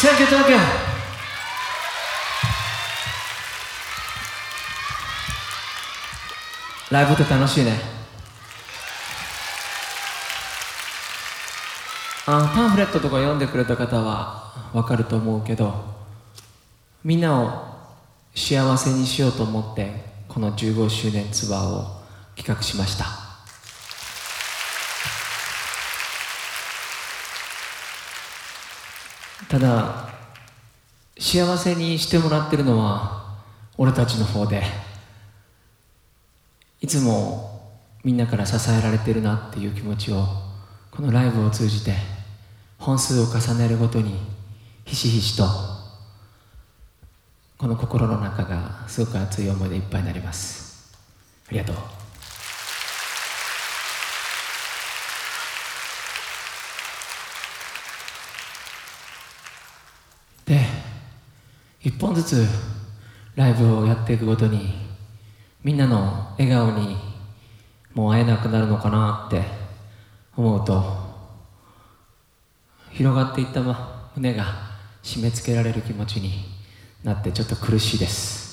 Thank you, thank you. ライブって楽しいねあパンフレットとか読んでくれた方はわかると思うけどみんなを幸せにしようと思ってこの15周年ツアーを企画しましたただ幸せにしてもらってるのは俺たちの方で。いつもみんなから支えられてるなっていう気持ちをこのライブを通じて本数を重ねるごとにひしひしとこの心の中がすごく熱い思いでいっぱいになります。ありがとう。で一本ずつライブをやっていくごとにみんなの笑顔にもう会えなくなるのかなって思うと広がっていった胸が締め付けられる気持ちになってちょっと苦しいです。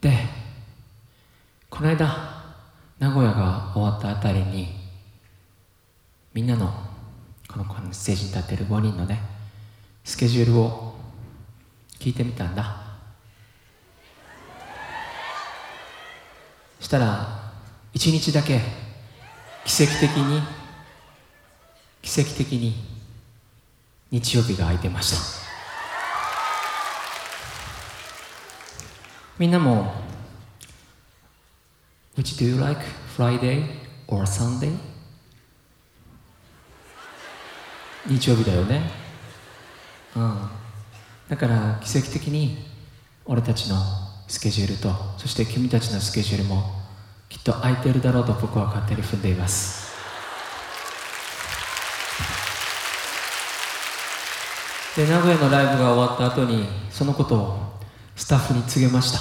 でこの間名古屋が終わったあたりにみんなのこのこのステージに立ってる5人のねスケジュールを聞いてみたんだしたら一日だけ奇跡的に奇跡的に日曜日が空いてましたみんなも Which do you like? Friday or Sunday? 日曜日だよね。うん。だから奇跡的に俺たちのスケジュールとそして君たちのスケジュールもきっと空いてるだろうと僕は勝手に踏んでいます。で名古屋のライブが終わった後にそのことをスタッフに告げました。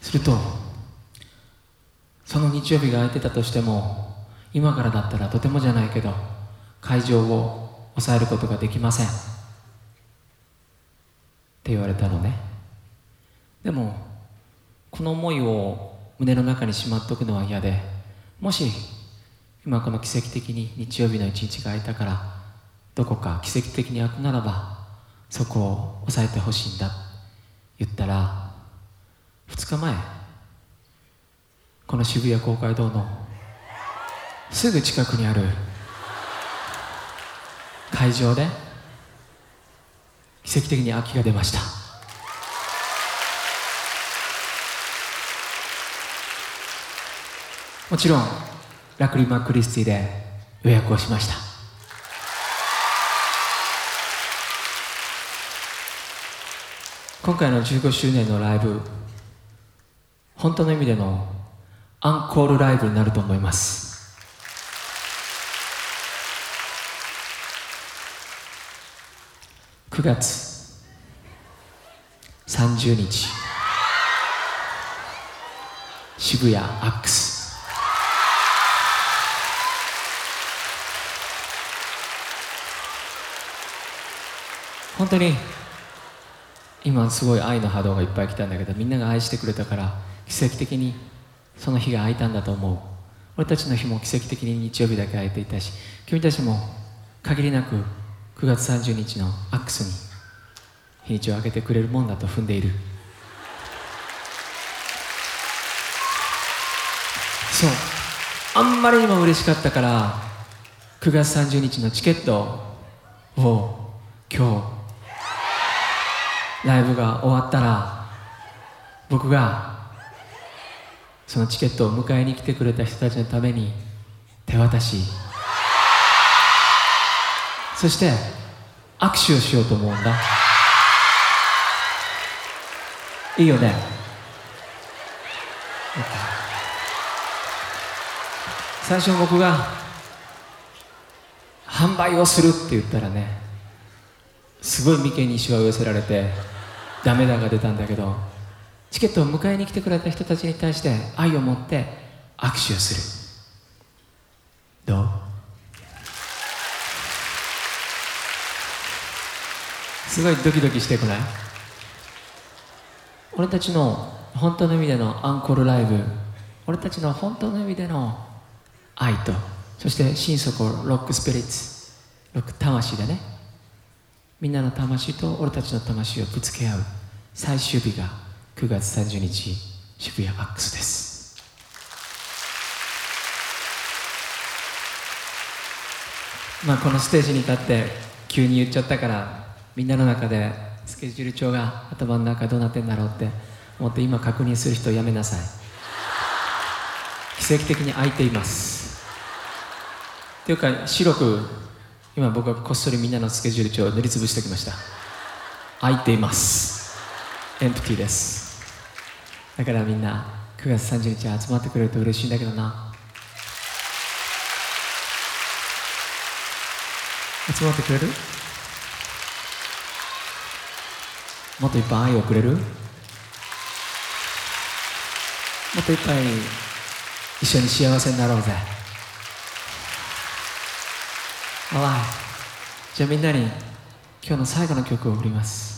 するとその日曜日が空いてたとしても今からだったらとてもじゃないけど会場を抑えることができません。って言われたのね。でもこの思いを胸の中にしまっておくのは嫌でもし今この奇跡的に日曜日の一日が空いたからどこか奇跡的に開くならばそこを抑えてほしいんだ言ったら2日前この渋谷公会堂のすぐ近くにある会場で奇跡的に空きが出ました。もちろんラクリマ・クリスティで予約をしました。今回の15周年のライブ本当の意味でのアンコールライブになると思います。9月30日。渋谷アックス。本当に今すごい愛の波動がいっぱい来たんだけどみんなが愛してくれたから奇跡的にその日が空いたんだと思う。俺たちの日も奇跡的に日曜日だけ空いていたし君たちも限りなく9月30日のアックスに日にちを空けてくれるもんだと踏んでいる。そう。あんまりにも嬉しかったから9月30日のチケットを今日ライブが終わったら僕がそのチケットを迎えに来てくれた人たちのために手渡しそして握手をしようと思うんだ。いいよね。最初僕が販売をするって言ったらねすごい眉間にしわを寄せられてダメだが出たんだけどチケットを迎えに来てくれた人たちに対して愛を持って握手をするどうすごいドキドキしてこない？俺たちの本当の意味でのアンコールライブ俺たちの本当の意味での愛とそして心底ロックスピリッツロック魂でねみんなの魂と俺たちの魂をぶつけ合う最終日が9月30日渋谷アックスです。まあこのステージに立って急に言っちゃったからみんなの中でスケジュール帳が頭の中どうなってんだろうって思って今確認する人やめなさい。奇跡的に空いています。っていうか白く今僕はこっそりみんなのスケジュール帳を塗りつぶしてきました。空いています。エンプティーです。だからみんな9月30日集まってくれると嬉しいんだけどな。集まってくれる？もっといっぱい愛をくれる？もっといっぱい一緒に幸せになろうぜ。あらじゃあみんなに今日の最後の曲を送ります。